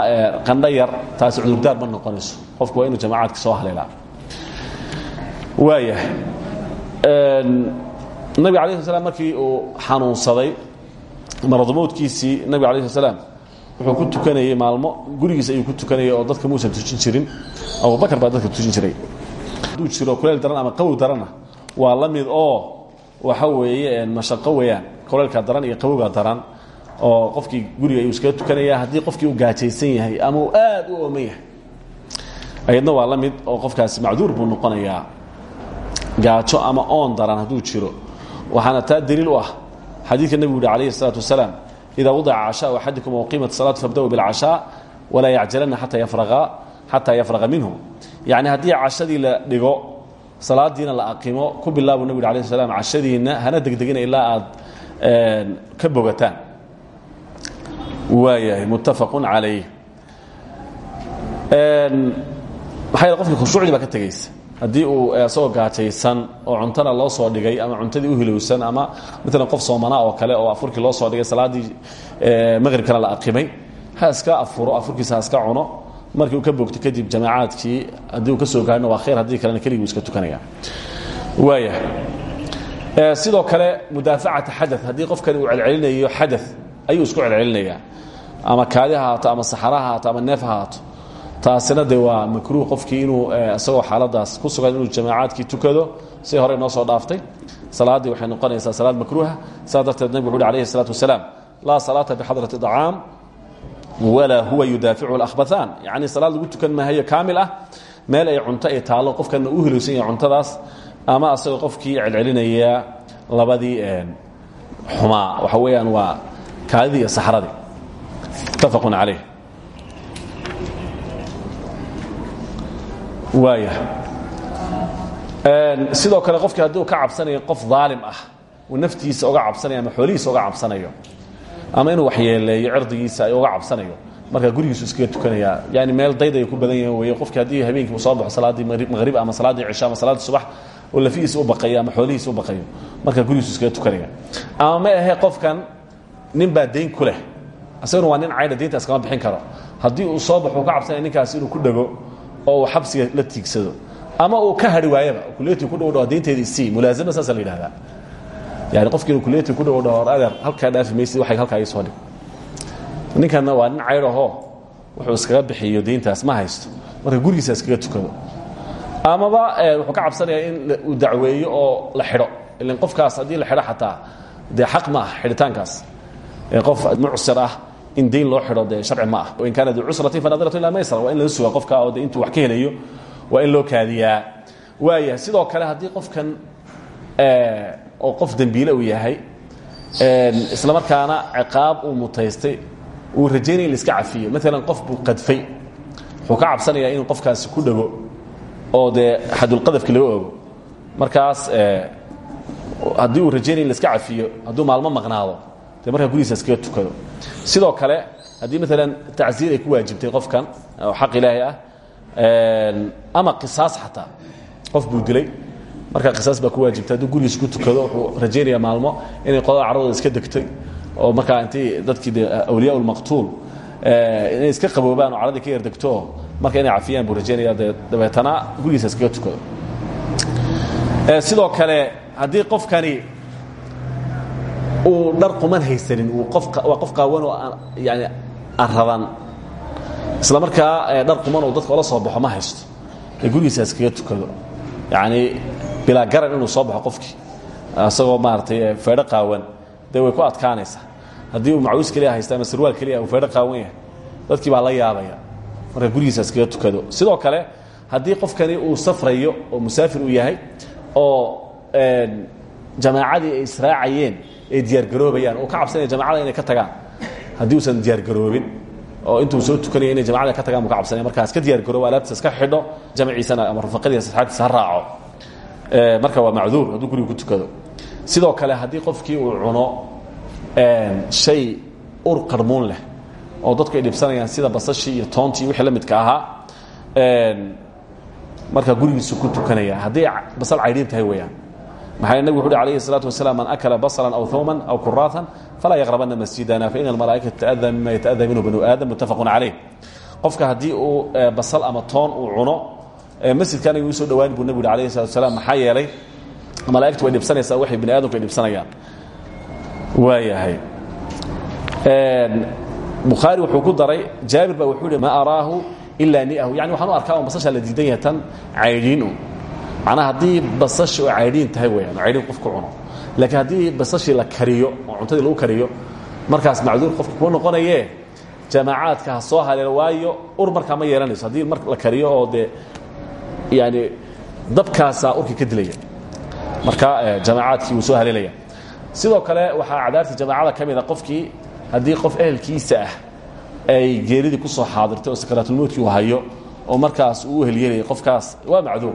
qandho yar taasi cudurdaar ma noqonayso. Qofku waa inuu jamacaadka soo haleelaa. Waayahay nabiga alay sl markii uu xanuunsaday maradmoodkiisii nabiga alay sl wuxuu ku tukanayey maalmo gurigiis ayuu ku tukanayay oo dadka muusan tujin jirin. Abubakar baa dadka tujin jiray. Hadduu jiro kuleyl daran ama qawow daranna waa la mid oo waxa weeye mashaqo weeyaan. Kuleylka daran iyo qawowga daran oo qofkii guriga ayuu iskaga tukanaya haddii qofkii uu gaajaysan yahay ama uu aad u ooman yahay. Ayadna waa la mid oo qofkaasi macduur buu noqonayaa. Gaajo ama oon daran hadduu jiro waxaana taa daliil u ah xadiidka nebigu yihi alayhi الsalaatu wasalaam ida wadaca cashaءu axadikum wqimat salaatu fabda'uu biاlcashاء walaa yacjalana xataa yafraqa minhu yani haddii cashadii la dhigo salaadiina la aqimo ku bilaabu nabig alay sl slam cashadiinna hana degdegina ilaa aad ka bogataan waayahay muttafaqu calayh maxaa qofkii khushuucdii baa ka tegaysa haddii uu isagoo gaajaysan oo cuntana loo soo dhigay ama cuntadii u hilowsan ama maalan qof soomanaa oo kale oo afurkii loo soo dhigay salaaddii maqribkana la aqimay ha iska afuro afurkiisa ha iska cuno markii uu ka bogto kadib jamaacaadkii haddii uu ka soo gaarina waa khayr haddii kalena keligii iska tukanaya. Waaya sidoo kale mudaafacata xada haddii qofkani uu celcelinayo xada ayuu isku celcelinayaa. Ama kaadi ha haato ama saxara ha haato ama neef ha haato taasina de waa makruuh qofkii inuu eh, isagoo xaaladaas ku sugan inuu jamaacaadkii tukado si hore noo soo dhaaftay. Salaaddii waxay noqonaysaa salaad makruuha saa darteed nabig wuxu uhi alayhi salaatu wasalaam laa salaata bixadrati acaam walaa huwa yudaaficu alahbathaan yacni salaad lagu tukan maahayo kaamil ah meel ay cunto ay taallo qofkana u hilowsan yahay cuntadaas ama asagoo qofkii celcelinaya labadii eh, xumaa. Waxa weeyaan waa kaadidii iyo saxradii ittafaqun calayh sidoo kale qofkii haddii uu ka cabsanayo qof daalim ah uu naftiisa oga cabsanayo ama xoolihiisa oga cabsanayo ama inuu waxyeeleeyo cirdigiisa uga cabsanayo markaa gurigiisu iskaga tukanaya yani meel dayd ay ku badan yahin wey qofkii haddii habeenkii soo baxo salaaddii maqrib ama salaaddii cisha ama salaaddii subax oo lafihiisa u baqayo ama xoolihiisa u baqayo markaa gurigiisu iskaga tukanaya ama ma qofkan nin baa dayn ku leh nin caydha daynta iskama bixin karo. Haddii uu soo baxo cabsanaya ninkaasi inuu ku dhego oo uu xabsiga la tiigsado ama uu ka hari waayaba kuliyati ku dhow dhaho daynteedii sii mulaazama saasa la yidhahdaa. Yani qofkii inuu kuliyati ku dhow dhaho hor adeer halkaa dhaafi maysid waxay halkaa ii soo dhig. Ninkanna waa nin caydhahoo wuxuu iskaga bixiyo dayntaas ma haysto. Marka gurigiisa iskaga tukado. Amaba wuxuu ka cabsanaya in uu dacweeyo oo la xidho. Ilan qofkaas haddii la xidho xataa dee xaq ma ah xidhitaankaas. Qof mucsir ah in dayn loo xidho dee sharci ma ah. Wain kaana duu cusratin fanadirat ila maysra waa in laga sugaa qofka oo de intuu wax ka helayo waa in loo kaadiyaa. Waaya sidoo kale haddii qofkan oo qof dembiile uu yahay isla markaana ciqaab uu mutaystay uu rajaynaya in la iska cafiyo. Maalan qof buu qadfay wuxuu ka cabsanayaa inuu qofkaasi ku dhego oo dee xadulqadafki laga ogo markaas haddii uu rajaynaya in la iska cafiyo hadduu maalmo maqnaado dee markaa gurigiisa iskaga tukado sidoo kale haddii maalan tacsiir ay ku waajibtay qofkan oo xaq ilaahay ah ama qisaas xataa qof buu dilay markaa qisaas baa ku waajibtay. Hadduu gurigiisa ku tukado wuxuu rajaynayaa maalmo inay qodada carradooda iska degtay oo markaa intay dadkii de awliyaa ulmaqtuul inay iska qaboobaan oo carradii ka yar degto marka inay cafiyaan buu rajaynaya dee dabeetana gurigiisa iskaga tukado sidoo kale haddii qofkani uu dhar quman haysanin waa qof qaawan oo yani aan raban isla markaa dhar quman oo dadka ola soo baxo ma haysto. Ee gurigiisa iskaga tukado. Yani bilaa garan inuu soo baxo qofkii. Isagoo maaratay feedho qaawan. Dee way ku adkaanaysaa. Haddii uu macwiis keliya haysta ama sarwaal keliya uu feedho qaawan yahay. Dadkii baa la yaabaya. Marka gurigiisa iskaga tukado. Sidoo kale haddii qofkani uu safrayo oo musaafir uu yahay oo jamaacadii ay israacayeen ay diyaargaroobayaan oo ka cabsanaya jamacada inay ka tagaan. Haddii uusan diyaargaroobin oo intuu soo tukanaya inay jamacada ka tagaan buu ka cabsanaya markaa iska diyaargaroobo alaabtiisa iska xidho jamaciisana ama rufaqadiisa asxaabtiisa ha raaco. Marka waa macduur hadduu guriga ku tukado. Sidoo kale haddii qofkii uu cuno shay ur qarmuun leh oo dadku ay dhibsanayaan sida basashii iyo toontii wixii la midka ahaa markaa gurigiisu ku tukanaya haddii basal caydhiin tahay weeyaan maxaa nebigu wuxu uhi alayhi wasalaam man akala baslan aw hawman aw kuraatan falaa yaqrabana masjidana faina almalaa'ikata taada mima yataada minhu banu aadam muttafaqun calayh qofka haddii uu basal ama toon uu cuno masjidka anaga u soo dhawaan buu nebigu uhi alayhi wasalaam maxaa yeelay malaa'igtu way dhibsanaysaa waxay bani aadamku ay dhibsanayaan. Waayahay. Bukhaari wuxuu ku daray jaabir baa wuxuu yihi ma araahu ilaa ni'ahu yani waxaan arkaa on la diidan yahay macnaha haddii basasha oo caydhiin tahay weyaan oo caydhiin qofku cuno. Laakiin haddii basashii la kariyo oo cuntadii lagu kariyo markaas macduur qofka kuu noqonayee. Jamaacaadka ha soo haleelo waayo ur markaa ma yeelanayso. Haddii mar la kariyo oo dee yani dabkaasaa urkii ka dilaya. Marka jamaacaadkii wuu soo haleelaya. Sidoo kale waxaa cadaarta jamaacada ka mida qofkii haddii qof ehelkiisa ah ay geeridii ku soo xaadirtay oo sakaraatulmowtkii uu hayo oo markaas uu u helyeelaya qofkaas waa macduur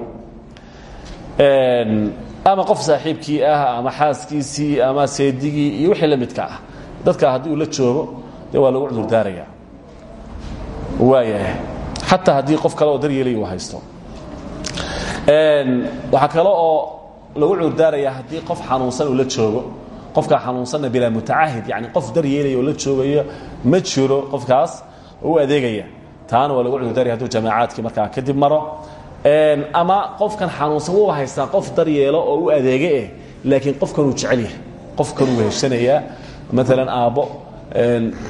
ama qof saaxiibkii ah ama xaaskiisii ama seedigii iyo wixii la midka ah. Dadka haddii uu la joogo dee waa lagu cudurdaaraya waayahay xataa haddii qof kale oo daryeelay uu haysto waxaa kale oo lagu cudurdaaraya haddii qof xanuunsan uu la joogo. Qofkaa xanuunsanna bilaa mutacahid yani qof daryeelaya oo la joogayo ma jiro qofkaas oo u adeegaya. Taana waa lagu cudurdaaraya haduu jamaacaadkii markaa kadib maro ama qofkan xanuunsan wuuba haystaa qof daryeelo oo u adeege eh laakiin qofkanuu jecel yahay. Qofkanuu weheshanayaa maalan aabbo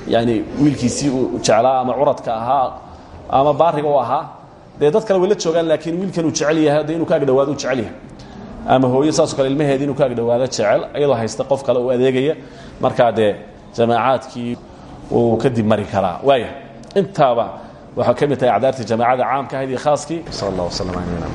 yani wiilkiisii uu jeclaa ama curadka ahaa ama baariga u ahaa dee dad kale way la joogaan laakiin wiilkanuu jecel yahay de inuu ka agdhawaado u jecel yahay. Ama hooyo saasoo kale ilmaheedi inuu ka agdhawaado jecel iyadoo haysta qof kale u adeegaya. Markaa dee jamaacaadkii wuu kadib mari karaa. Waaya intaaba waxaa ka mid tahay acdaartii jamaacada caamka ahayd iyo khaaskii. Sal allah waslm ala